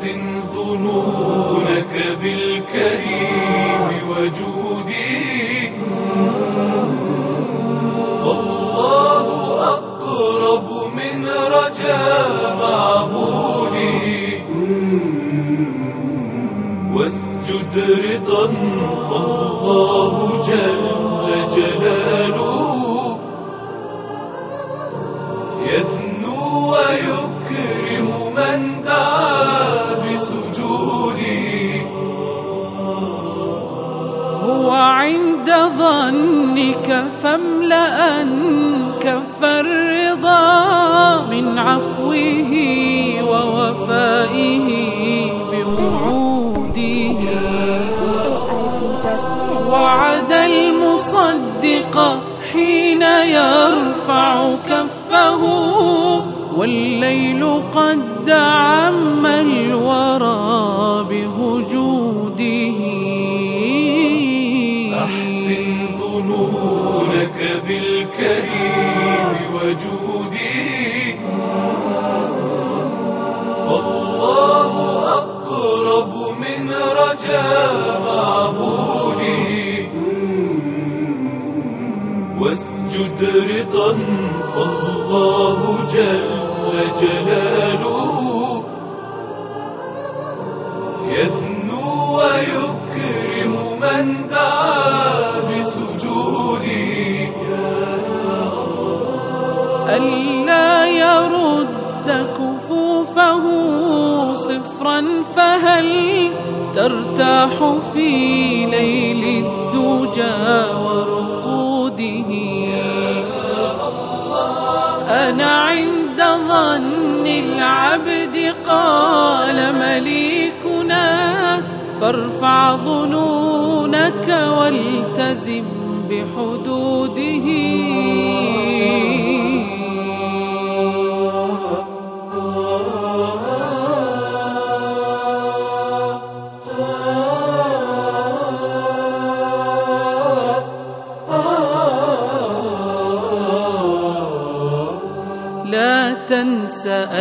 أحسن ظنونك بالكريم وجودي. فالله أقرب من رجاء معبودي. واسجد رضا فالله جل جلاله. يد عنك فاملأ كف الرضا من عفوه ووفائه بوعوده وعد المصدق حين يرفع كفه والليل قد عم وجوده فالله أقرب من رجاء معبوده واسجد رضا فالله جل جلاله. ألا يرد كفوفه صفرا فهل ترتاح في ليل الدجى ورقوده؟ أنا عند ظن العبد قال مليكنا فارفع ظنونك والتزم بحدوده.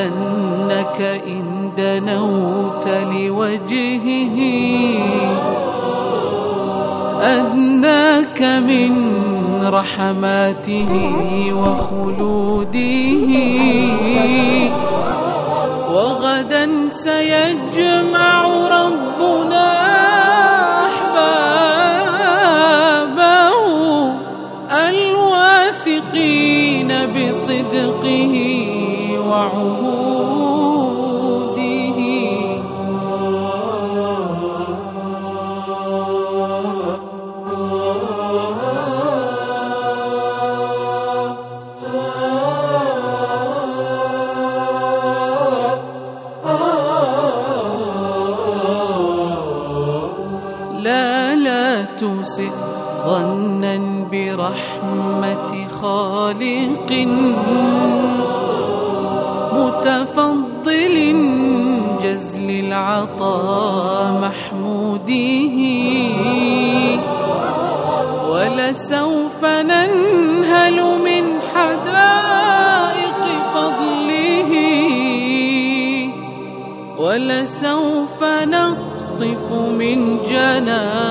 أنك إن دنوت لوجهه أدناك من رحماته وخلوده وغدا سيجمع ربنا أحبابه الواثقين بصدقه وعهوده لا لا تسئ ظنا برحمة خالق. متفضل جزل العطاء محموده ولسوف ننهل من حدائق فضله ولسوف نقطف من عنقوده